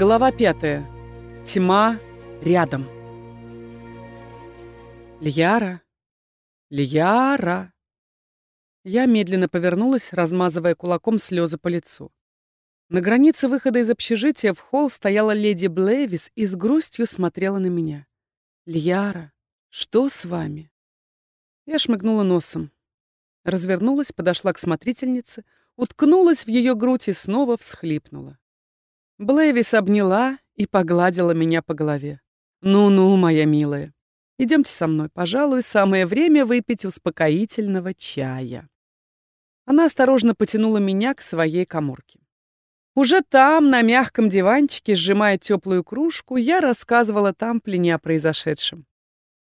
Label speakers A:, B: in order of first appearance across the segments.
A: Глава пятая. Тьма рядом. Льяра. Льяра. Я медленно повернулась, размазывая кулаком слезы по лицу. На границе выхода из общежития в холл стояла леди Блэвис и с грустью смотрела на меня. «Льяра, что с вами?» Я шмыгнула носом. Развернулась, подошла к смотрительнице, уткнулась в ее грудь и снова всхлипнула. Блэвис обняла и погладила меня по голове. «Ну-ну, моя милая, идемте со мной, пожалуй, самое время выпить успокоительного чая». Она осторожно потянула меня к своей коморке. Уже там, на мягком диванчике, сжимая теплую кружку, я рассказывала Тамплине о произошедшем.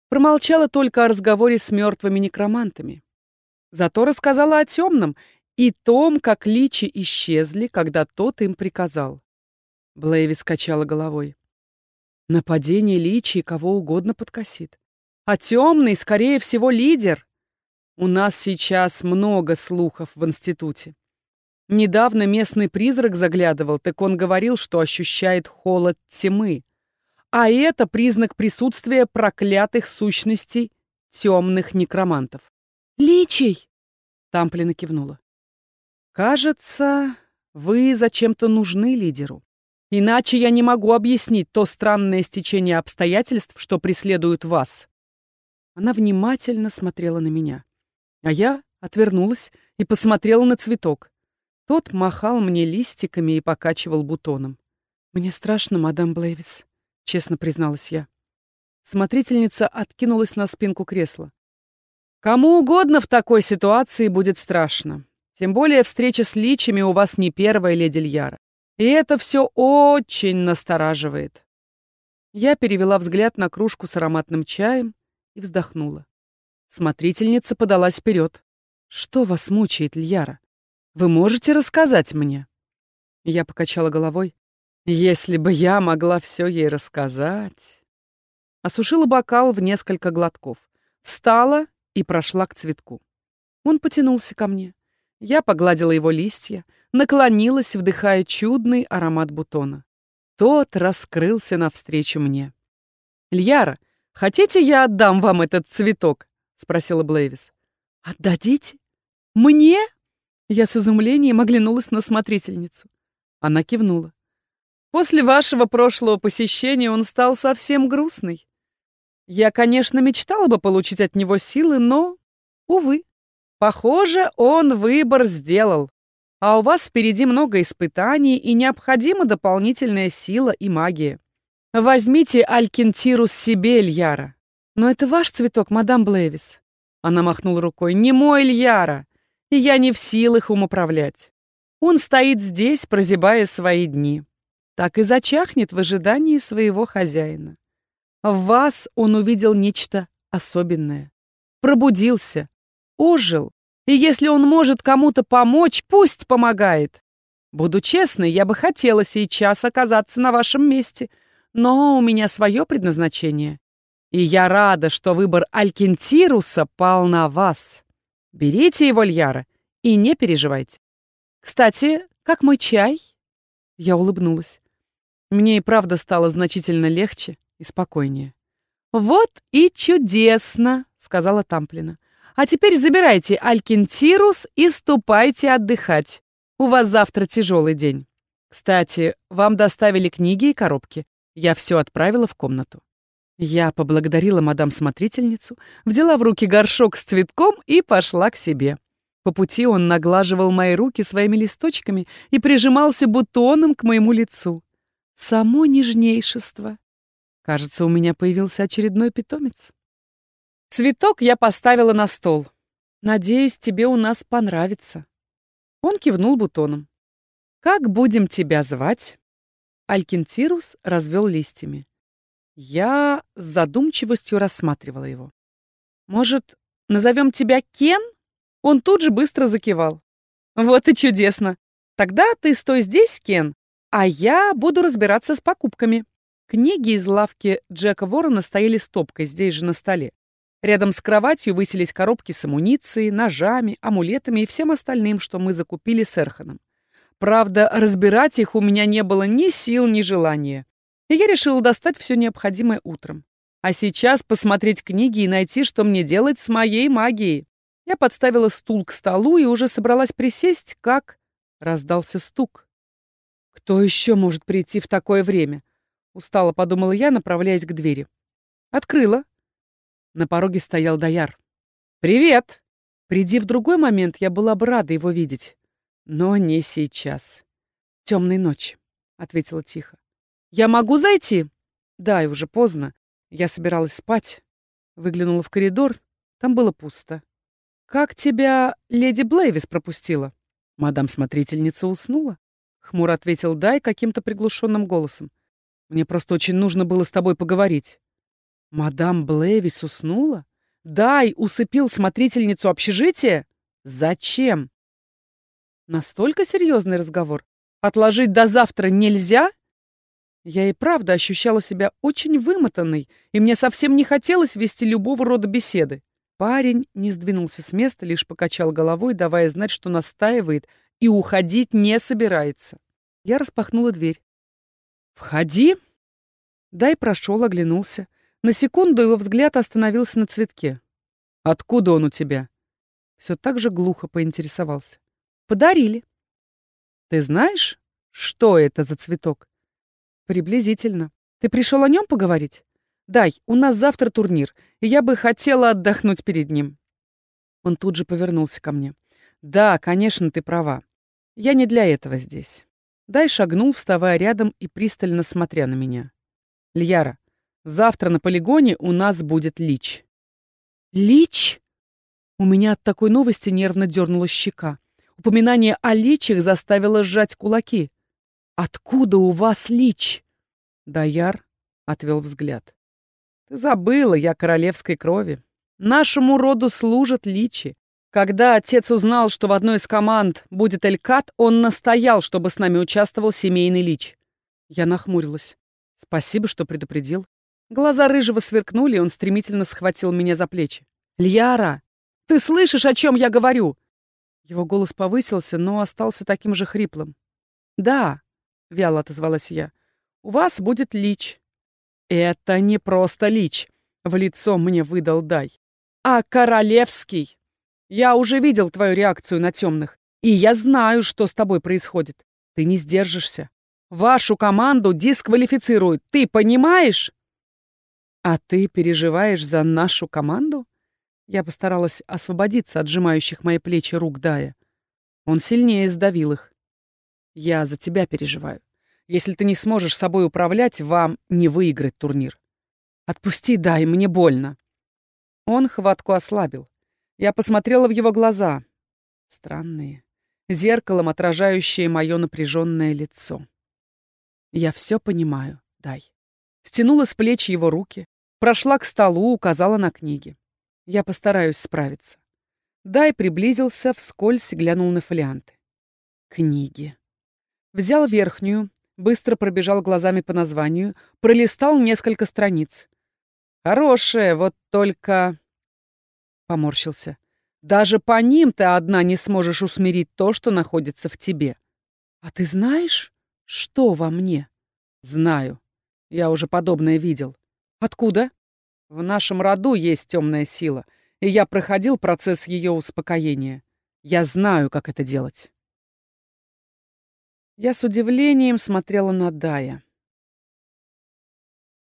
A: Промолчала только о разговоре с мертвыми некромантами. Зато рассказала о темном и том, как личи исчезли, когда тот им приказал. Блейви скачала головой. Нападение Личи кого угодно подкосит. А темный, скорее всего, лидер. У нас сейчас много слухов в институте. Недавно местный призрак заглядывал, так он говорил, что ощущает холод тьмы. А это признак присутствия проклятых сущностей темных некромантов. «Личий!» — Тамплина кивнула. «Кажется, вы зачем-то нужны лидеру. Иначе я не могу объяснить то странное стечение обстоятельств, что преследует вас. Она внимательно смотрела на меня. А я отвернулась и посмотрела на цветок. Тот махал мне листиками и покачивал бутоном. «Мне страшно, мадам Блейвис», — честно призналась я. Смотрительница откинулась на спинку кресла. «Кому угодно в такой ситуации будет страшно. Тем более встреча с личами у вас не первая, леди Льяра. И это все очень настораживает. Я перевела взгляд на кружку с ароматным чаем и вздохнула. Смотрительница подалась вперед. «Что вас мучает, Льяра? Вы можете рассказать мне?» Я покачала головой. «Если бы я могла все ей рассказать...» Осушила бокал в несколько глотков. Встала и прошла к цветку. Он потянулся ко мне. Я погладила его листья, наклонилась, вдыхая чудный аромат бутона. Тот раскрылся навстречу мне. «Льяра, хотите, я отдам вам этот цветок?» — спросила Блейвис. «Отдадите? Мне?» Я с изумлением оглянулась на смотрительницу. Она кивнула. «После вашего прошлого посещения он стал совсем грустный. Я, конечно, мечтала бы получить от него силы, но, увы, Похоже, он выбор сделал. А у вас впереди много испытаний и необходима дополнительная сила и магия. Возьмите Алькентирус себе, Ильяра. Но это ваш цветок, мадам Блэвис. Она махнула рукой. Не мой Ильяра. И я не в силах им управлять. Он стоит здесь, прозябая свои дни. Так и зачахнет в ожидании своего хозяина. В вас он увидел нечто особенное. Пробудился, ожил. И если он может кому-то помочь, пусть помогает. Буду честной, я бы хотела сейчас оказаться на вашем месте, но у меня свое предназначение. И я рада, что выбор Алькентируса пал на вас. Берите его, Льяра, и не переживайте. Кстати, как мой чай? Я улыбнулась. Мне и правда стало значительно легче и спокойнее. «Вот и чудесно!» — сказала Тамплина. А теперь забирайте Алькинтирус и ступайте отдыхать. У вас завтра тяжелый день. Кстати, вам доставили книги и коробки. Я все отправила в комнату. Я поблагодарила мадам-смотрительницу, взяла в руки горшок с цветком и пошла к себе. По пути он наглаживал мои руки своими листочками и прижимался бутоном к моему лицу. Само нежнейшество. Кажется, у меня появился очередной питомец. Цветок я поставила на стол. Надеюсь, тебе у нас понравится. Он кивнул бутоном. Как будем тебя звать? Алькинтирус развел листьями. Я с задумчивостью рассматривала его. Может, назовем тебя Кен? Он тут же быстро закивал. Вот и чудесно. Тогда ты стой здесь, Кен, а я буду разбираться с покупками. Книги из лавки Джека Ворона стояли стопкой здесь же на столе. Рядом с кроватью высились коробки с амуницией, ножами, амулетами и всем остальным, что мы закупили с Эрханом. Правда, разбирать их у меня не было ни сил, ни желания. И я решила достать все необходимое утром. А сейчас посмотреть книги и найти, что мне делать с моей магией. Я подставила стул к столу и уже собралась присесть, как раздался стук. Кто еще может прийти в такое время? Устало подумала я, направляясь к двери. Открыла. На пороге стоял Даяр. «Привет!» Приди в другой момент, я была бы рада его видеть. Но не сейчас. Темной ночи, ответила тихо. Я могу зайти? Да, и уже поздно. Я собиралась спать. Выглянула в коридор. Там было пусто. Как тебя леди Блейвис пропустила? Мадам-смотрительница уснула. Хмуро ответил Дай каким-то приглушенным голосом. Мне просто очень нужно было с тобой поговорить. Мадам Блейвис уснула? Дай усыпил смотрительницу общежития? Зачем? Настолько серьезный разговор? Отложить до завтра нельзя? Я и правда ощущала себя очень вымотанной, и мне совсем не хотелось вести любого рода беседы. Парень не сдвинулся с места, лишь покачал головой, давая знать, что настаивает и уходить не собирается. Я распахнула дверь. «Входи!» Дай прошел, оглянулся. На секунду его взгляд остановился на цветке. «Откуда он у тебя?» Все так же глухо поинтересовался. Подарили. Ты знаешь, что это за цветок? Приблизительно. Ты пришел о нем поговорить? Дай, у нас завтра турнир, и я бы хотела отдохнуть перед ним. Он тут же повернулся ко мне. Да, конечно, ты права. Я не для этого здесь. Дай шагнул, вставая рядом и пристально смотря на меня. Льяра, завтра на полигоне у нас будет лич. Лич? У меня от такой новости нервно дернулась щека. Упоминание о личах заставило сжать кулаки. «Откуда у вас лич?» Даяр отвел взгляд. «Ты забыла, я королевской крови. Нашему роду служат личи. Когда отец узнал, что в одной из команд будет Элькат, он настоял, чтобы с нами участвовал семейный лич. Я нахмурилась. Спасибо, что предупредил. Глаза рыжего сверкнули, и он стремительно схватил меня за плечи. «Льяра, ты слышишь, о чем я говорю? Его голос повысился, но остался таким же хриплым. «Да», — вяло отозвалась я, — «у вас будет лич». «Это не просто лич», — в лицо мне выдал Дай, — «а королевский. Я уже видел твою реакцию на темных, и я знаю, что с тобой происходит. Ты не сдержишься. Вашу команду дисквалифицируют, ты понимаешь?» «А ты переживаешь за нашу команду?» Я постаралась освободиться от сжимающих мои плечи рук Дая. Он сильнее сдавил их. «Я за тебя переживаю. Если ты не сможешь собой управлять, вам не выиграть турнир. Отпусти, Дай, мне больно». Он хватку ослабил. Я посмотрела в его глаза. Странные. Зеркалом отражающее мое напряженное лицо. Я все понимаю, Дай. Стянула с плеч его руки, прошла к столу, указала на книги. Я постараюсь справиться. Дай приблизился, вскользь глянул на фолианты. Книги. Взял верхнюю, быстро пробежал глазами по названию, пролистал несколько страниц. Хорошая, вот только... Поморщился. Даже по ним ты одна не сможешь усмирить то, что находится в тебе. А ты знаешь, что во мне? Знаю. Я уже подобное видел. Откуда? В нашем роду есть темная сила, и я проходил процесс ее успокоения. Я знаю, как это делать. Я с удивлением смотрела на Дая.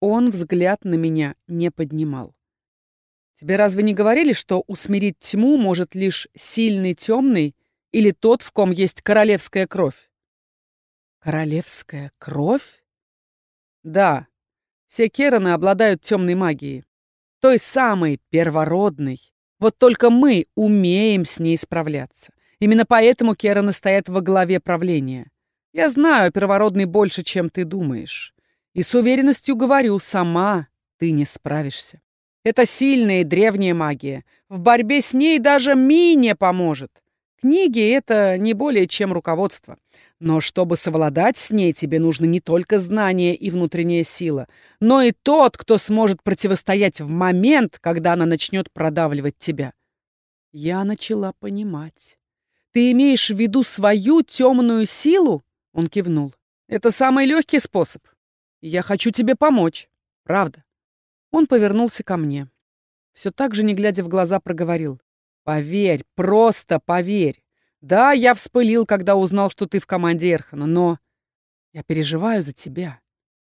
A: Он взгляд на меня не поднимал. Тебе разве не говорили, что усмирить тьму может лишь сильный темный или тот, в ком есть королевская кровь? Королевская кровь? Да, все Кераны обладают темной магией. Той самой первородной. Вот только мы умеем с ней справляться. Именно поэтому Кераны стоят во главе правления. Я знаю первородный больше, чем ты думаешь. И с уверенностью говорю, сама ты не справишься. Это сильная и древняя магия. В борьбе с ней даже Ми не поможет. Книги — это не более чем руководство. Но чтобы совладать с ней, тебе нужно не только знание и внутренняя сила, но и тот, кто сможет противостоять в момент, когда она начнет продавливать тебя. Я начала понимать. Ты имеешь в виду свою темную силу? Он кивнул. Это самый легкий способ. Я хочу тебе помочь. Правда. Он повернулся ко мне. Все так же, не глядя в глаза, проговорил. Поверь, просто поверь. Да, я вспылил, когда узнал, что ты в команде Эрхана, но я переживаю за тебя.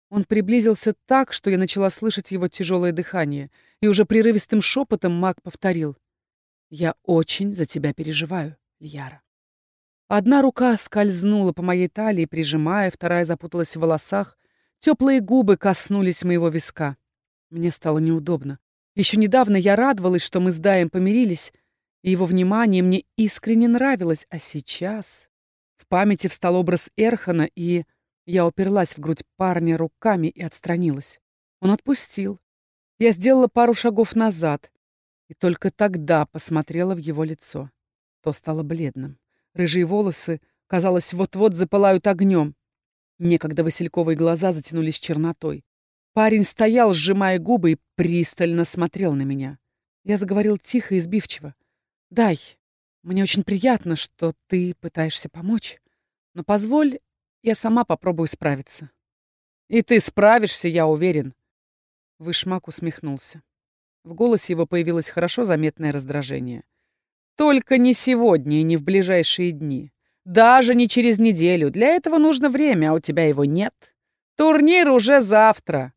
A: Он приблизился так, что я начала слышать его тяжелое дыхание, и уже прерывистым шепотом маг повторил. «Я очень за тебя переживаю, Льяра». Одна рука скользнула по моей талии, прижимая, вторая запуталась в волосах. Теплые губы коснулись моего виска. Мне стало неудобно. Еще недавно я радовалась, что мы с Даем помирились, его внимание мне искренне нравилось, а сейчас... В памяти встал образ Эрхана, и я уперлась в грудь парня руками и отстранилась. Он отпустил. Я сделала пару шагов назад, и только тогда посмотрела в его лицо. То стало бледным. Рыжие волосы, казалось, вот-вот запылают огнем. Некогда васильковые глаза затянулись чернотой. Парень стоял, сжимая губы, и пристально смотрел на меня. Я заговорил тихо и сбивчиво. «Дай, мне очень приятно, что ты пытаешься помочь, но позволь я сама попробую справиться. И ты справишься, я уверен. Вышмак усмехнулся. В голосе его появилось хорошо заметное раздражение. Только не сегодня и не в ближайшие дни. Даже не через неделю. Для этого нужно время, а у тебя его нет. Турнир уже завтра.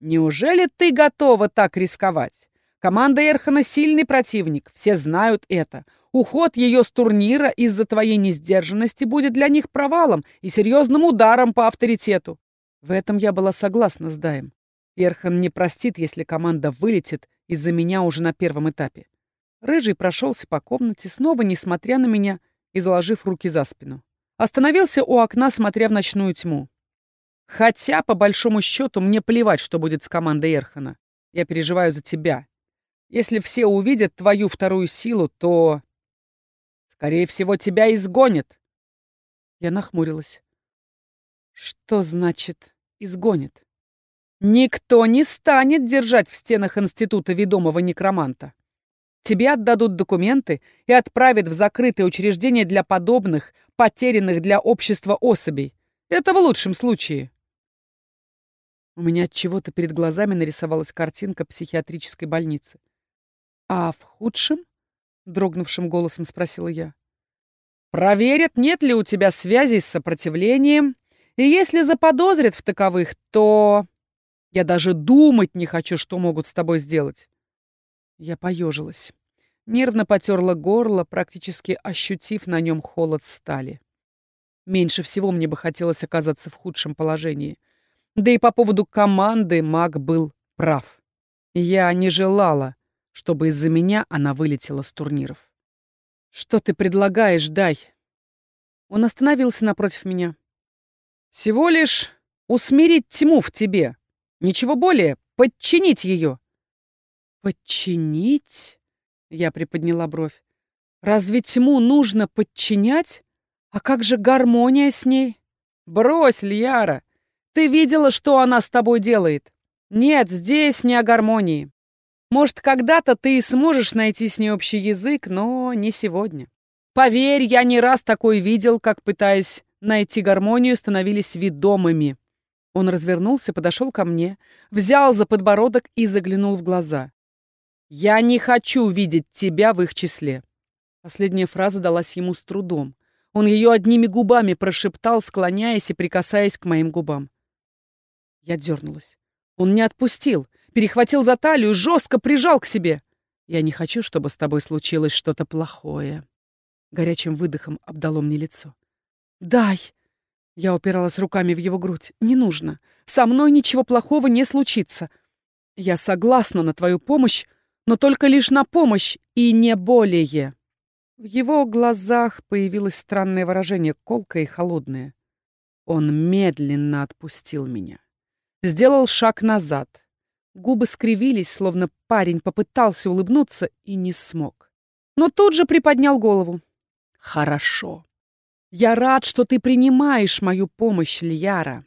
A: Неужели ты готова так рисковать? Команда Эрхана сильный противник, все знают это. Уход ее с турнира из-за твоей несдержанности будет для них провалом и серьезным ударом по авторитету. В этом я была согласна с Даем. Эрхан не простит, если команда вылетит из-за меня уже на первом этапе. Рыжий прошелся по комнате, снова несмотря на меня и заложив руки за спину. Остановился у окна, смотря в ночную тьму. Хотя, по большому счету, мне плевать, что будет с командой Эрхана. Я переживаю за тебя. Если все увидят твою вторую силу, то... Скорее всего, тебя изгонят. Я нахмурилась. Что значит «изгонит»? Никто не станет держать в стенах института ведомого некроманта. Тебе отдадут документы и отправят в закрытое учреждение для подобных, потерянных для общества особей. Это в лучшем случае. У меня от чего-то перед глазами нарисовалась картинка психиатрической больницы. А в худшем? дрогнувшим голосом спросила я. Проверят, нет ли у тебя связей с сопротивлением, и если заподозрят в таковых, то... Я даже думать не хочу, что могут с тобой сделать. Я поежилась. Нервно потерла горло, практически ощутив на нем холод стали. Меньше всего мне бы хотелось оказаться в худшем положении. Да и по поводу команды маг был прав. Я не желала, чтобы из-за меня она вылетела с турниров. «Что ты предлагаешь, Дай?» Он остановился напротив меня. «Всего лишь усмирить тьму в тебе. Ничего более. Подчинить ее». «Подчинить?» Я приподняла бровь. «Разве тьму нужно подчинять? А как же гармония с ней?» «Брось, Льяра! Ты видела, что она с тобой делает? Нет, здесь не о гармонии. Может, когда-то ты и сможешь найти с ней общий язык, но не сегодня. Поверь, я не раз такой видел, как, пытаясь найти гармонию, становились ведомыми. Он развернулся, подошел ко мне, взял за подбородок и заглянул в глаза. «Я не хочу видеть тебя в их числе». Последняя фраза далась ему с трудом. Он ее одними губами прошептал, склоняясь и прикасаясь к моим губам. Я дернулась. Он не отпустил перехватил за талию, жестко прижал к себе. «Я не хочу, чтобы с тобой случилось что-то плохое». Горячим выдохом обдало мне лицо. «Дай!» Я упиралась руками в его грудь. «Не нужно. Со мной ничего плохого не случится. Я согласна на твою помощь, но только лишь на помощь и не более». В его глазах появилось странное выражение, колкое и холодное. Он медленно отпустил меня. Сделал шаг назад. Губы скривились, словно парень попытался улыбнуться и не смог. Но тут же приподнял голову. «Хорошо. Я рад, что ты принимаешь мою помощь, Льяра.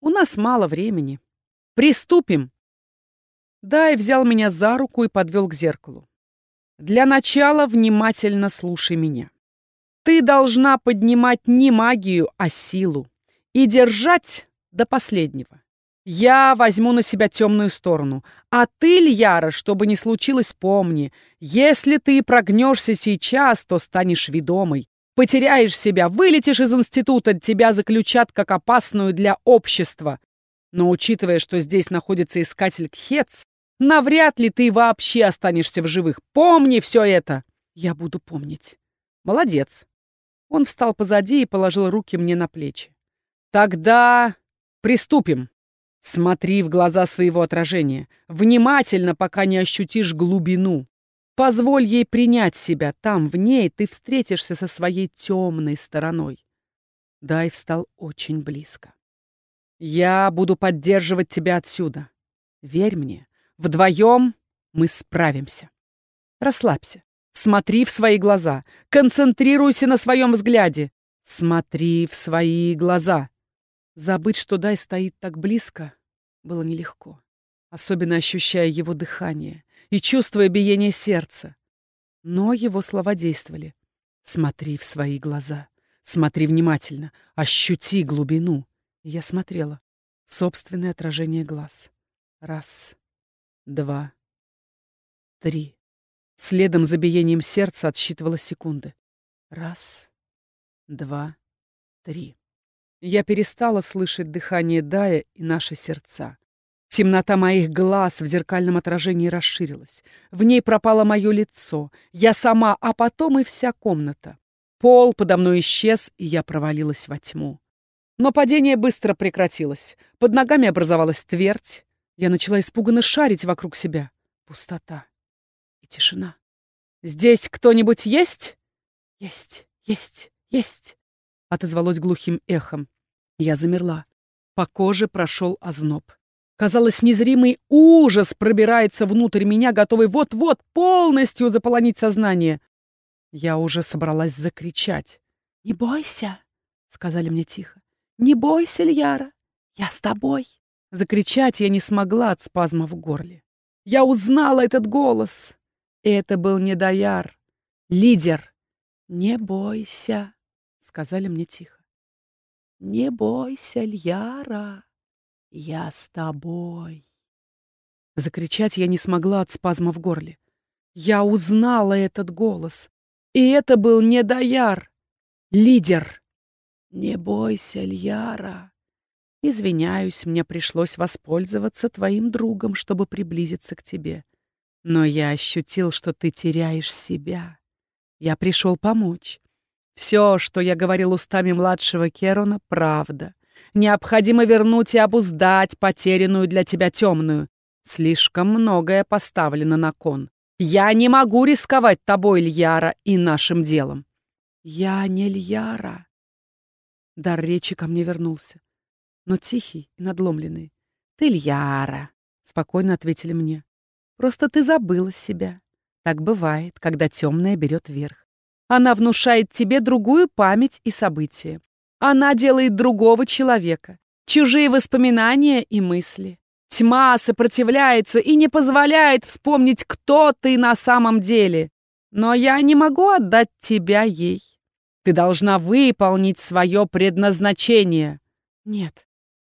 A: У нас мало времени. Приступим!» Дай взял меня за руку и подвел к зеркалу. «Для начала внимательно слушай меня. Ты должна поднимать не магию, а силу. И держать до последнего. Я возьму на себя темную сторону. А ты, Льяра, чтобы не случилось, помни, если ты прогнешься сейчас, то станешь ведомой. Потеряешь себя, вылетишь из института, тебя заключат как опасную для общества. Но учитывая, что здесь находится искатель Кхец, навряд ли ты вообще останешься в живых. Помни все это. Я буду помнить. Молодец. Он встал позади и положил руки мне на плечи. Тогда приступим. Смотри в глаза своего отражения, внимательно, пока не ощутишь глубину. Позволь ей принять себя, там, в ней, ты встретишься со своей темной стороной. Дай встал очень близко. Я буду поддерживать тебя отсюда. Верь мне, вдвоем мы справимся. Расслабься. Смотри в свои глаза. Концентрируйся на своем взгляде. Смотри в свои глаза. Забыть, что Дай стоит так близко, было нелегко. Особенно ощущая его дыхание и чувствуя биение сердца. Но его слова действовали. «Смотри в свои глаза. Смотри внимательно. Ощути глубину». И я смотрела. Собственное отражение глаз. Раз, два, три. Следом за биением сердца отсчитывала секунды. Раз, два, три. Я перестала слышать дыхание Дая и наши сердца. Темнота моих глаз в зеркальном отражении расширилась. В ней пропало мое лицо, я сама, а потом и вся комната. Пол подо мной исчез, и я провалилась во тьму. Но падение быстро прекратилось. Под ногами образовалась твердь. Я начала испуганно шарить вокруг себя. Пустота и тишина. «Здесь кто-нибудь есть?» «Есть, есть, есть!» — отозвалось глухим эхом. Я замерла. По коже прошел озноб. Казалось, незримый ужас пробирается внутрь меня, готовый вот-вот полностью заполонить сознание. Я уже собралась закричать. «Не бойся!» — сказали мне тихо. «Не бойся, Льяра! Я с тобой!» Закричать я не смогла от спазма в горле. Я узнала этот голос. Это был не Даяр, лидер. «Не бойся!» Сказали мне тихо. «Не бойся, Льяра, я с тобой». Закричать я не смогла от спазма в горле. Я узнала этот голос. И это был не Даяр, лидер. «Не бойся, Льяра. Извиняюсь, мне пришлось воспользоваться твоим другом, чтобы приблизиться к тебе. Но я ощутил, что ты теряешь себя. Я пришел помочь. Все, что я говорил устами младшего Керона, правда. Необходимо вернуть и обуздать потерянную для тебя темную. Слишком многое поставлено на кон. Я не могу рисковать тобой, Льяра, и нашим делом. Я не Льяра. Дар речи ко мне вернулся, но тихий и надломленный. Ты Льяра, спокойно ответили мне. Просто ты забыла себя. Так бывает, когда темная берет верх. Она внушает тебе другую память и события. Она делает другого человека, чужие воспоминания и мысли. Тьма сопротивляется и не позволяет вспомнить, кто ты на самом деле. Но я не могу отдать тебя ей. Ты должна выполнить свое предназначение. Нет,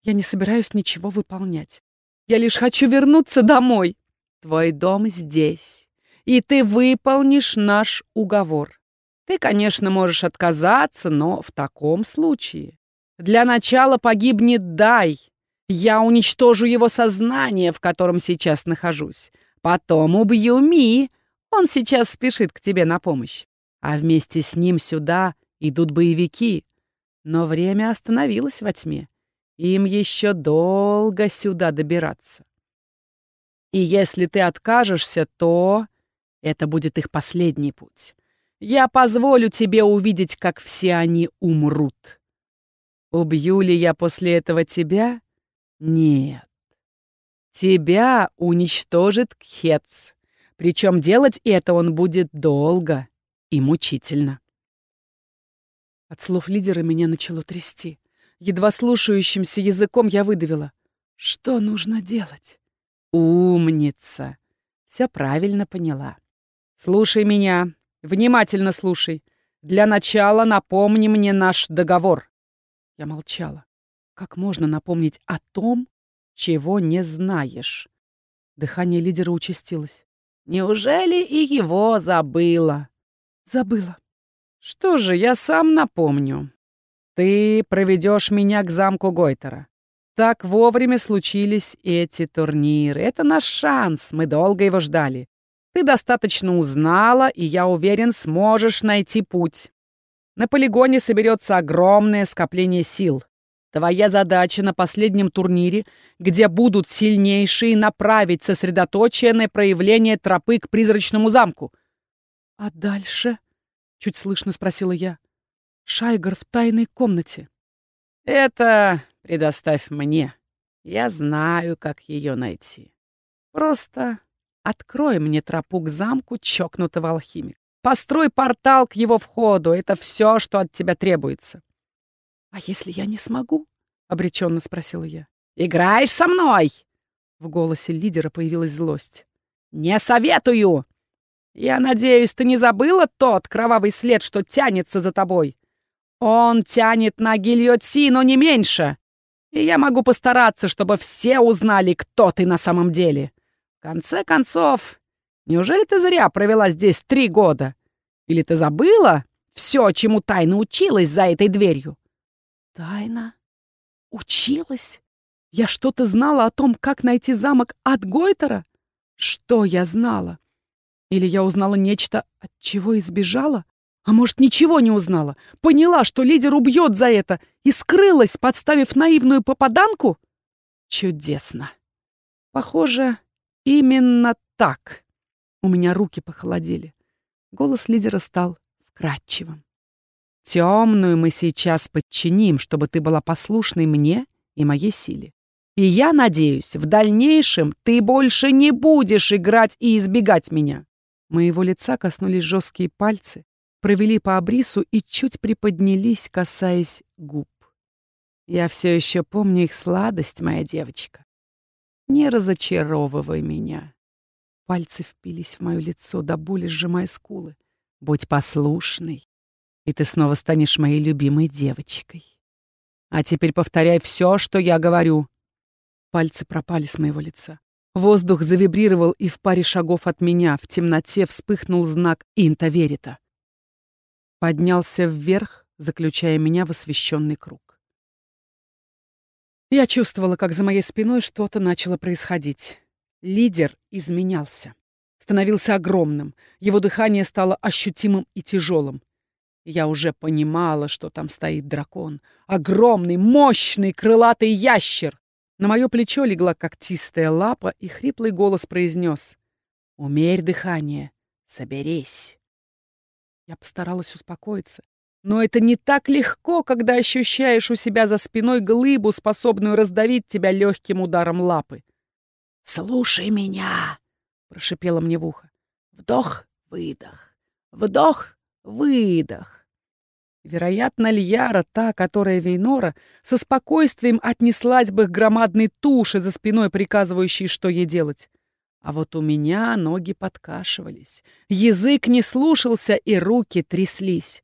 A: я не собираюсь ничего выполнять. Я лишь хочу вернуться домой. Твой дом здесь, и ты выполнишь наш уговор. Ты, конечно, можешь отказаться, но в таком случае... Для начала погибнет Дай. Я уничтожу его сознание, в котором сейчас нахожусь. Потом убью Ми. Он сейчас спешит к тебе на помощь. А вместе с ним сюда идут боевики. Но время остановилось во тьме. Им еще долго сюда добираться. И если ты откажешься, то это будет их последний путь. Я позволю тебе увидеть, как все они умрут. Убью ли я после этого тебя? Нет. Тебя уничтожит Кхец. Причем делать это он будет долго и мучительно. От слов лидера меня начало трясти. Едва слушающимся языком я выдавила. Что нужно делать? Умница. Все правильно поняла. Слушай меня, Внимательно слушай. Для начала напомни мне наш договор». Я молчала. Как можно напомнить о том, чего не знаешь? Дыхание лидера участилось. Неужели и его забыла? Забыла. Что же, я сам напомню. Ты проведешь меня к замку Гойтера. Так вовремя случились эти турниры. Это наш шанс, мы долго его ждали. Ты достаточно узнала, и, я уверен, сможешь найти путь. На полигоне соберется огромное скопление сил. Твоя задача на последнем турнире, где будут сильнейшие, направить сосредоточие на проявление тропы к призрачному замку. «А дальше?» — чуть слышно спросила я. «Шайгар в тайной комнате». «Это предоставь мне. Я знаю, как ее найти. Просто открой мне тропу к замку чокнутого алхимика. Построй портал к его входу. Это все, что от тебя требуется». «А если я не смогу?» — обреченно спросила я. «Играешь со мной?» В голосе лидера появилась злость. «Не советую! Я надеюсь, ты не забыла тот кровавый след, что тянется за тобой? Он тянет на гильотину не меньше, и я могу постараться, чтобы все узнали, кто ты на самом деле. В конце концов, неужели ты зря провела здесь три года? Или ты забыла все, чему тайно училась за этой дверью?» Тайна? Училась? Я что-то знала о том, как найти замок от Гойтера? Что я знала? Или я узнала нечто, от чего избежала? А может, ничего не узнала? Поняла, что лидер убьет за это и скрылась, подставив наивную попаданку? Чудесно. Похоже, именно так. У меня руки похолодели. Голос лидера стал вкрадчивым. Темную мы сейчас подчиним, чтобы ты была послушной мне и моей силе. И я надеюсь, в дальнейшем ты больше не будешь играть и избегать меня. Моего лица коснулись жесткие пальцы, провели по обрису и чуть приподнялись, касаясь губ. Я все еще помню их сладость, моя девочка. Не разочаровывай меня. Пальцы впились в мое лицо, до боли сжимая скулы. Будь послушной, и ты снова станешь моей любимой девочкой. А теперь повторяй все, что я говорю». Пальцы пропали с моего лица. Воздух завибрировал, и в паре шагов от меня в темноте вспыхнул знак Инта Поднялся вверх, заключая меня в освещенный круг. Я чувствовала, как за моей спиной что-то начало происходить. Лидер изменялся. Становился огромным. Его дыхание стало ощутимым и тяжелым. Я уже понимала, что там стоит дракон. Огромный, мощный, крылатый ящер. На мое плечо легла когтистая лапа, и хриплый голос произнес. «Умерь дыхание, соберись». Я постаралась успокоиться. Но это не так легко, когда ощущаешь у себя за спиной глыбу, способную раздавить тебя легким ударом лапы. «Слушай меня!» — прошипела мне в ухо. «Вдох, выдох, вдох, Выдох. Вероятно, Льяра, та, которая Вейнора, со спокойствием отнеслась бы к громадной туше за спиной, приказывающей, что ей делать. А вот у меня ноги подкашивались, язык не слушался и руки тряслись.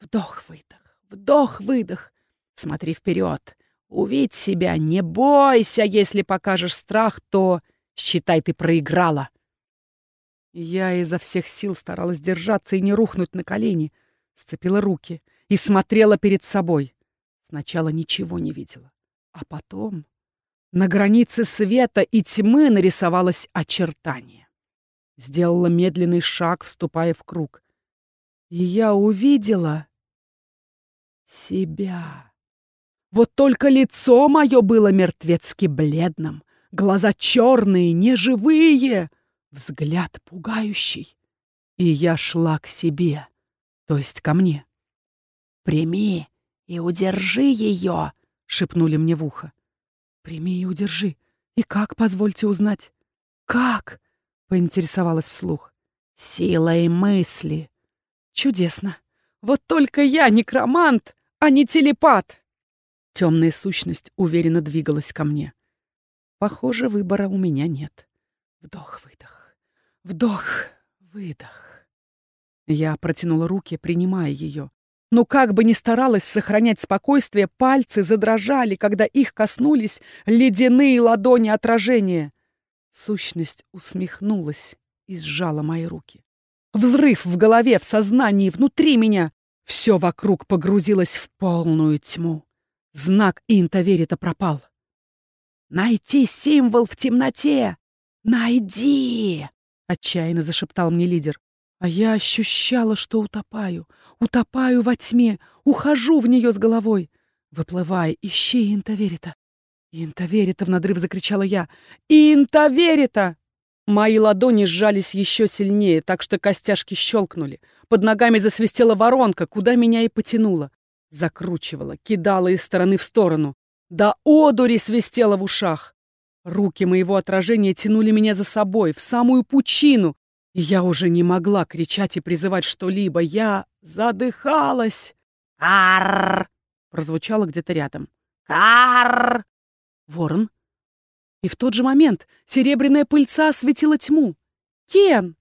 A: Вдох-выдох, вдох-выдох. Смотри вперед, увидь себя, не бойся, если покажешь страх, то, считай, ты проиграла. Я изо всех сил старалась держаться и не рухнуть на колени, сцепила руки и смотрела перед собой. Сначала ничего не видела, а потом на границе света и тьмы нарисовалось очертание. Сделала медленный шаг, вступая в круг. И я увидела себя. Вот только лицо мое было мертвецки бледным, глаза черные, неживые — Взгляд пугающий. И я шла к себе, то есть ко мне. «Прими и удержи ее!» — шепнули мне в ухо. «Прими и удержи. И как, позвольте узнать?» «Как?» — поинтересовалась вслух. «Силой мысли». «Чудесно. Вот только я некромант, а не телепат!» Темная сущность уверенно двигалась ко мне. Похоже, выбора у меня нет. Вдох-выдох. Вдох, выдох. Я протянула руки, принимая ее. Но как бы ни старалась сохранять спокойствие, пальцы задрожали, когда их коснулись ледяные ладони отражения. Сущность усмехнулась и сжала мои руки. Взрыв в голове, в сознании, внутри меня. Все вокруг погрузилось в полную тьму. Знак Интоверита пропал. «Найти символ в темноте! Найди!» — отчаянно зашептал мне лидер. А я ощущала, что утопаю, утопаю во тьме, ухожу в нее с головой. Выплывай, ищи Интоверита. «Интоверита!» — в надрыв закричала я. «Интоверита!» Мои ладони сжались еще сильнее, так что костяшки щелкнули. Под ногами засвистела воронка, куда меня и потянуло. Закручивала, кидала из стороны в сторону. Да одури свистела в ушах. Руки моего отражения тянули меня за собой, в самую пучину. И я уже не могла кричать и призывать что-либо. Я задыхалась.
B: «Карр!»
A: — прозвучало где-то рядом.
B: «Карр!»
A: Ворон. И в тот же момент серебряная пыльца осветила тьму. «Кен!»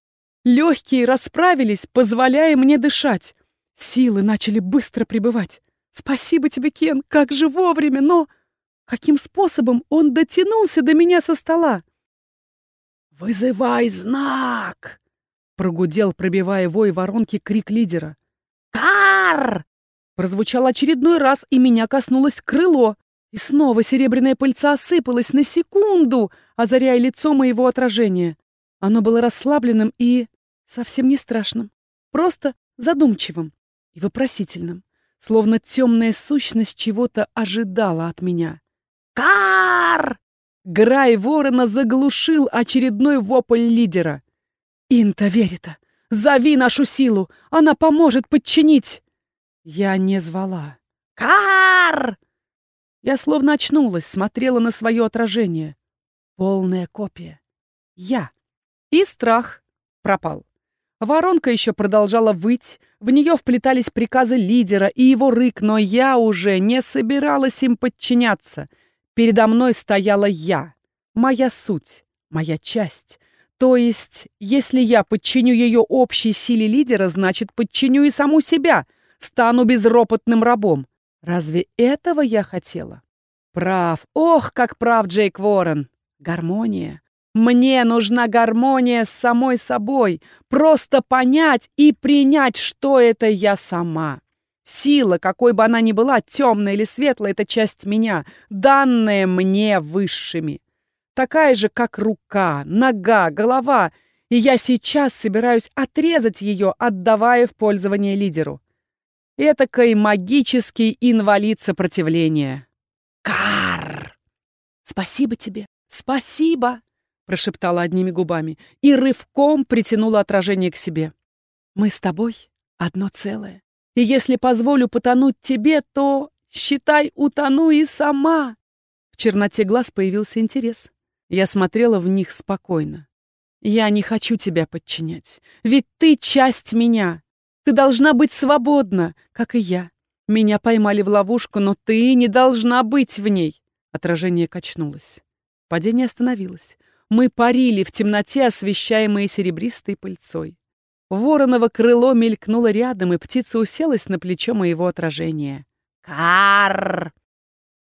A: Легкие расправились, позволяя мне дышать. Силы начали быстро прибывать. Спасибо тебе, Кен, как же вовремя, но... Каким способом он дотянулся до меня со стола? «Вызывай знак!» — прогудел, пробивая вой воронки, крик лидера.
B: «Кар!»
A: Прозвучал очередной раз, и меня коснулось крыло. И снова серебряная пыльца осыпалась на секунду, озаряя лицо моего отражения. Оно было расслабленным и совсем не страшным, просто задумчивым и вопросительным, словно темная сущность чего-то ожидала от меня.
B: «Кар!»
A: Грай ворона заглушил очередной вопль лидера. «Инта Верита, зови нашу силу! Она поможет подчинить!» Я не звала.
B: «Кар!»
A: Я словно очнулась, смотрела на свое отражение. Полная копия. Я. И страх пропал. Воронка еще продолжала выть, в нее вплетались приказы лидера и его рык, но я уже не собиралась им подчиняться. Передо мной стояла я, моя суть, моя часть. То есть, если я подчиню ее общей силе лидера, значит, подчиню и саму себя, стану безропотным рабом. Разве этого я хотела? Прав, ох, как прав Джейк Ворон. Гармония. Мне нужна гармония с самой собой. Просто понять и принять, что это я сама. Сила, какой бы она ни была, темная или светлая, это часть меня, данная мне высшими. Такая же, как рука, нога, голова. И я сейчас собираюсь отрезать ее, отдавая в пользование лидеру. Этакой магический инвалид сопротивления. Кар! Спасибо тебе, спасибо! прошептала одними губами и рывком притянула отражение к себе. «Мы с тобой одно целое. И если позволю потонуть тебе, то, считай, утону и сама». В черноте глаз появился интерес. Я смотрела в них спокойно. «Я не хочу тебя подчинять, ведь ты часть меня. Ты должна быть свободна, как и я. Меня поймали в ловушку, но ты не должна быть в ней». Отражение качнулось. Падение остановилось. Мы парили в темноте, освещаемые серебристой пыльцой. Вороново крыло мелькнуло рядом, и птица уселась на плечо моего отражения.
B: «Кар!»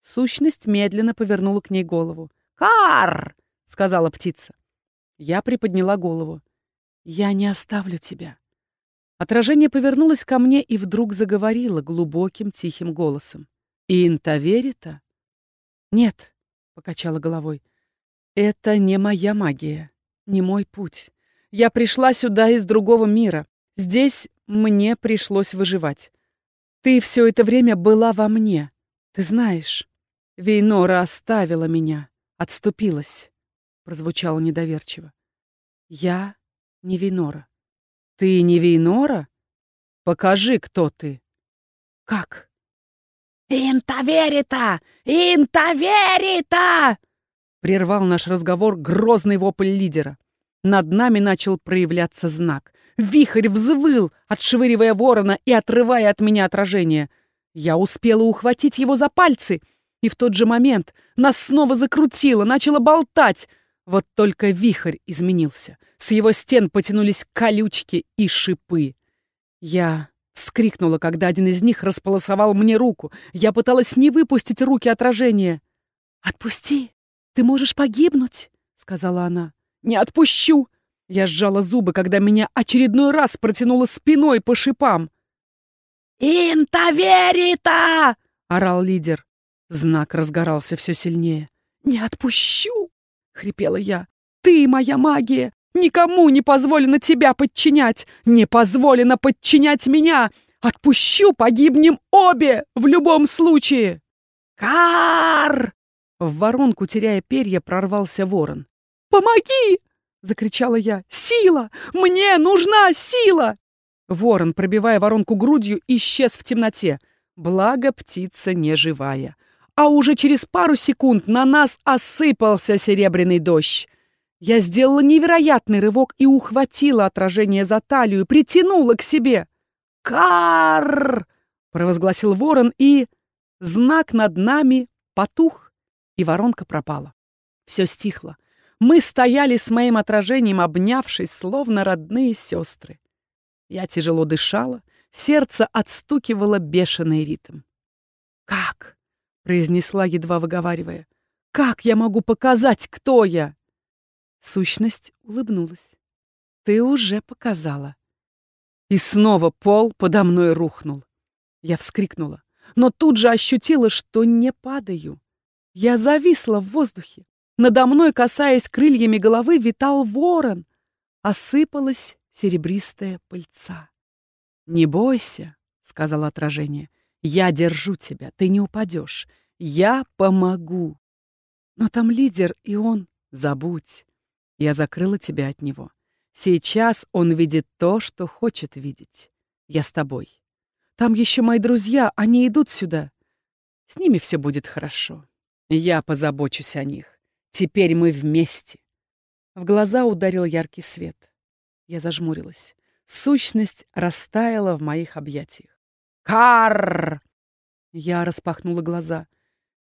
A: Сущность медленно повернула к ней голову.
B: «Кар!»
A: — сказала птица. Я приподняла голову. «Я не оставлю тебя». Отражение повернулось ко мне и вдруг заговорило глубоким тихим голосом. «Интаверита?» «Нет», — покачала головой. Это не моя магия, не мой путь. Я пришла сюда из другого мира. Здесь мне пришлось выживать. Ты все это время была во мне. Ты знаешь, Вейнора оставила меня, отступилась. Прозвучало недоверчиво. Я не Вейнора. Ты не Вейнора? Покажи, кто ты. Как?
B: «Интаверита! Интаверита!»
A: Прервал наш разговор грозный вопль лидера. Над нами начал проявляться знак. Вихрь взвыл, отшвыривая ворона и отрывая от меня отражение. Я успела ухватить его за пальцы, и в тот же момент нас снова закрутило, начало болтать. Вот только вихрь изменился. С его стен потянулись колючки и шипы. Я вскрикнула, когда один из них располосовал мне руку. Я пыталась не выпустить руки отражения. «Отпусти! Ты можешь погибнуть!» — сказала она. «Не отпущу!» Я сжала зубы, когда меня очередной раз протянуло спиной по шипам.
B: «Интаверита!»
A: — орал лидер. Знак разгорался все сильнее. «Не отпущу!» — хрипела я. «Ты моя магия! Никому не позволено тебя подчинять! Не позволено подчинять меня! Отпущу, погибнем обе в любом случае!»
B: «Кар!»
A: В воронку, теряя перья, прорвался ворон. «Помоги!» — закричала я. «Сила! Мне нужна сила!» Ворон, пробивая воронку грудью, исчез в темноте. Благо, птица не живая. А уже через пару секунд на нас осыпался серебряный дождь. Я сделала невероятный рывок и ухватила отражение за талию, притянула к себе.
B: «Кар!»
A: — провозгласил ворон, и... Знак над нами потух, и воронка пропала. Все стихло. Мы стояли с моим отражением, обнявшись, словно родные сестры. Я тяжело дышала, сердце отстукивало бешеный ритм. «Как?» — произнесла, едва выговаривая. «Как я могу показать, кто я?» Сущность улыбнулась. «Ты уже показала». И снова пол подо мной рухнул. Я вскрикнула, но тут же ощутила, что не падаю. Я зависла в воздухе. Надо мной, касаясь крыльями головы, витал ворон. Осыпалась серебристая пыльца. «Не бойся», — сказала отражение. «Я держу тебя, ты не упадешь. Я помогу». Но там лидер, и он... Забудь. Я закрыла тебя от него. Сейчас он видит то, что хочет видеть. Я с тобой. Там еще мои друзья, они идут сюда. С ними все будет хорошо. Я позабочусь о них. Теперь мы вместе. В глаза ударил яркий свет. Я зажмурилась. Сущность растаяла в моих объятиях. «Карр!» Я распахнула глаза.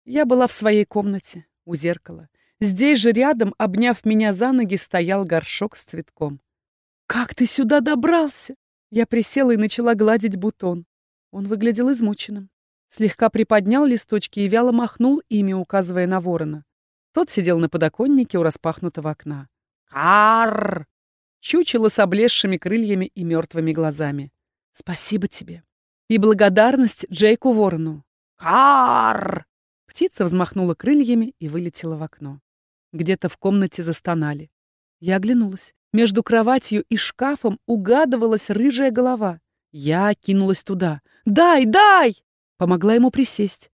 A: Я была в своей комнате, у зеркала. Здесь же рядом, обняв меня за ноги, стоял горшок с цветком. «Как ты сюда добрался?» Я присела и начала гладить бутон. Он выглядел измученным. Слегка приподнял листочки и вяло махнул ими, указывая на ворона. Тот сидел на подоконнике у распахнутого окна.
B: «Карр!»
A: Чучело с облезшими крыльями и мертвыми глазами. «Спасибо тебе. И благодарность Джейку Ворону».
B: «Карр!»
A: Птица взмахнула крыльями и вылетела в окно. Где-то в комнате застонали. Я оглянулась. Между кроватью и шкафом угадывалась рыжая голова. Я кинулась туда. «Дай, дай!» Помогла ему присесть.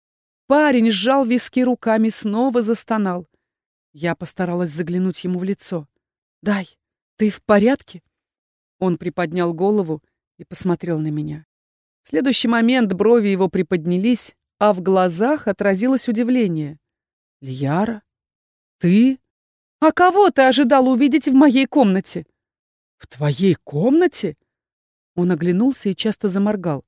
A: Парень сжал виски руками, снова застонал. Я постаралась заглянуть ему в лицо. «Дай, ты в порядке?» Он приподнял голову и посмотрел на меня. В следующий момент брови его приподнялись, а в глазах отразилось удивление. «Льяра? Ты? А кого ты ожидал увидеть в моей комнате?» «В твоей комнате?» Он оглянулся и часто заморгал.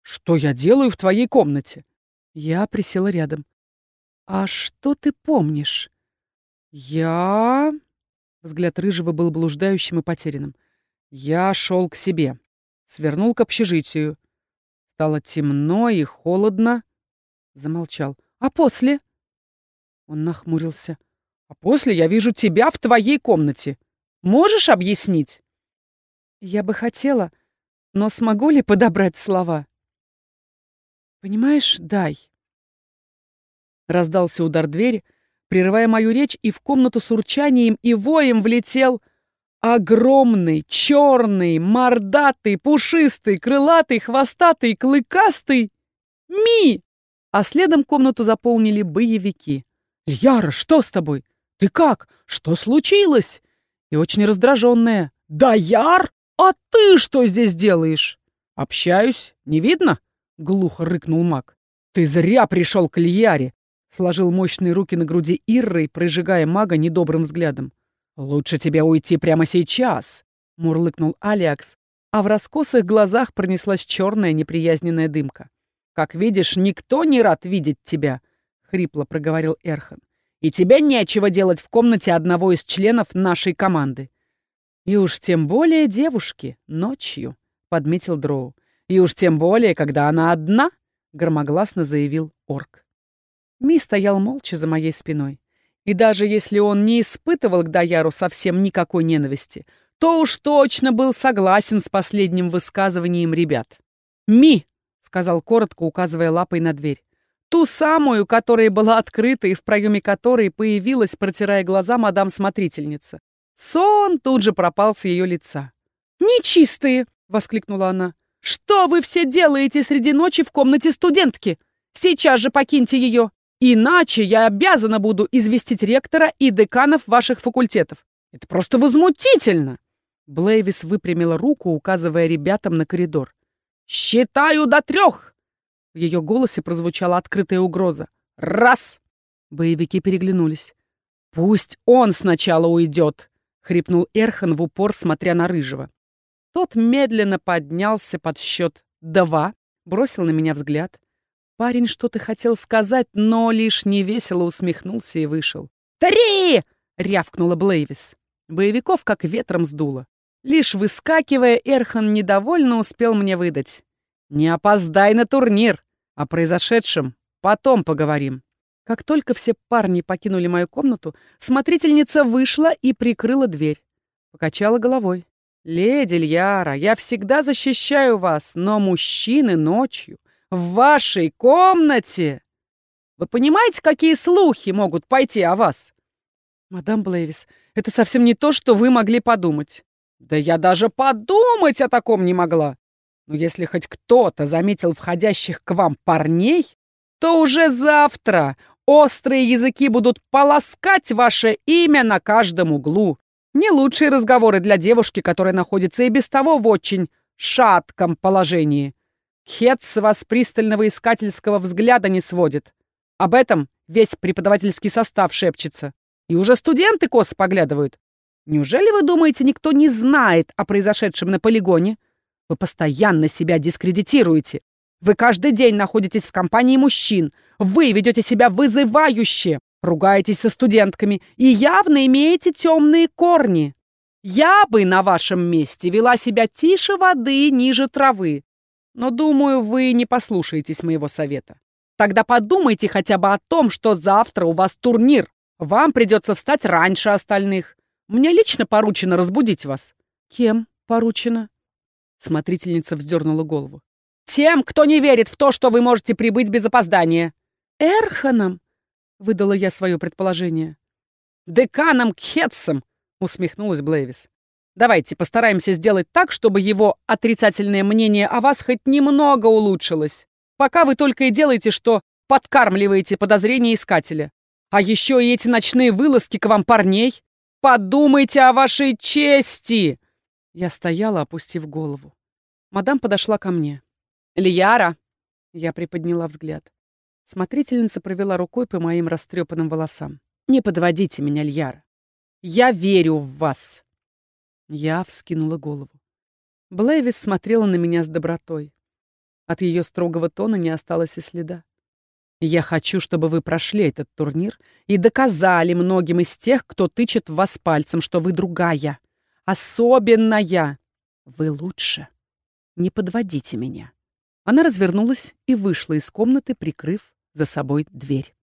A: «Что я делаю в твоей комнате?» Я присела рядом. «А что ты помнишь?» «Я...» Взгляд Рыжего был блуждающим и потерянным. «Я шел к себе. Свернул к общежитию. Стало темно и холодно». Замолчал. «А после?» Он нахмурился. «А после я вижу тебя в твоей комнате. Можешь объяснить?» «Я бы хотела, но смогу ли подобрать слова?» «Понимаешь, дай». Раздался удар двери, прерывая мою речь, и в комнату с урчанием и воем влетел огромный, черный, мордатый, пушистый, крылатый, хвостатый, клыкастый Ми! А следом комнату заполнили боевики. «Яра, что с тобой? Ты как? Что случилось?» И очень раздраженная. «Да, Яр, а ты что здесь делаешь?» «Общаюсь. Не видно?» — глухо рыкнул маг. «Ты зря пришел к Льяре!» — сложил мощные руки на груди Иррой, прожигая мага недобрым взглядом. «Лучше тебе уйти прямо сейчас!» — мурлыкнул Алиакс, а в раскосых глазах пронеслась черная неприязненная дымка. «Как видишь, никто не рад видеть тебя!» — хрипло проговорил Эрхан. «И тебе нечего делать в комнате одного из членов нашей команды. И уж тем более девушки, ночью!» подметил Дроу. «И уж тем более, когда она одна», — громогласно заявил орк. Ми стоял молча за моей спиной. И даже если он не испытывал к Даяру совсем никакой ненависти, то уж точно был согласен с последним высказыванием ребят. «Ми!» — сказал коротко, указывая лапой на дверь. Ту самую, которая была открыта и в проеме которой появилась, протирая глаза, мадам-смотрительница. Сон тут же пропал с ее лица. «Нечистые!» — воскликнула она. «Что вы все делаете среди ночи в комнате студентки? Сейчас же покиньте ее! Иначе я обязана буду известить ректора и деканов ваших факультетов. Это просто возмутительно!» Блейвис выпрямила руку, указывая ребятам на коридор. «Считаю до трех!» В ее голосе прозвучала открытая угроза. «Раз!» Боевики переглянулись. «Пусть он сначала уйдет!» — хрипнул Эрхан в упор, смотря на Рыжего. Тот медленно поднялся под счет два, бросил на меня взгляд. Парень что-то хотел сказать, но лишь невесело усмехнулся и вышел. «Три!» — рявкнула Блейвис. Боевиков как ветром сдуло. Лишь выскакивая, Эрхан недовольно успел мне выдать. «Не опоздай на турнир! О произошедшем потом поговорим». Как только все парни покинули мою комнату, смотрительница вышла и прикрыла дверь. Покачала головой. «Леди Льяра, я всегда защищаю вас, но мужчины ночью, в вашей комнате! Вы понимаете, какие слухи могут пойти о вас?» «Мадам Блейвис, это совсем не то, что вы могли подумать». «Да я даже подумать о таком не могла. Но если хоть кто-то заметил входящих к вам парней, то уже завтра острые языки будут полоскать ваше имя на каждом углу. Не лучшие разговоры для девушки, которая находится и без того в очень шатком положении. Хец вас пристального искательского взгляда не сводит. Об этом весь преподавательский состав шепчется. И уже студенты косо поглядывают. Неужели вы думаете, никто не знает о произошедшем на полигоне? Вы постоянно себя дискредитируете. Вы каждый день находитесь в компании мужчин. Вы ведете себя вызывающе ругаетесь со студентками и явно имеете темные корни. Я бы на вашем месте вела себя тише воды, ниже травы. Но, думаю, вы не послушаетесь моего совета. Тогда подумайте хотя бы о том, что завтра у вас турнир. Вам придется встать раньше остальных. Мне лично поручено разбудить вас». «Кем поручено?» Смотрительница вздернула голову. «Тем, кто не верит в то, что вы можете прибыть без опоздания». «Эрханом?» выдала я свое предположение. «Деканом Кхетсом!» — усмехнулась Блейвис. «Давайте постараемся сделать так, чтобы его отрицательное мнение о вас хоть немного улучшилось. Пока вы только и делаете, что подкармливаете подозрения искателя. А еще и эти ночные вылазки к вам парней. Подумайте о вашей чести!» Я стояла, опустив голову. Мадам подошла ко мне. «Лияра!» Я приподняла взгляд. Смотрительница провела рукой по моим растрепанным волосам. «Не подводите меня, Льяр. Я верю в вас!» Я вскинула голову. Блейвис смотрела на меня с добротой. От ее строгого тона не осталось и следа. «Я хочу, чтобы вы прошли этот турнир и доказали многим из тех, кто тычет в вас пальцем, что вы другая, особенная. Вы лучше. Не подводите меня». Она развернулась и вышла из комнаты, прикрыв за собой дверь.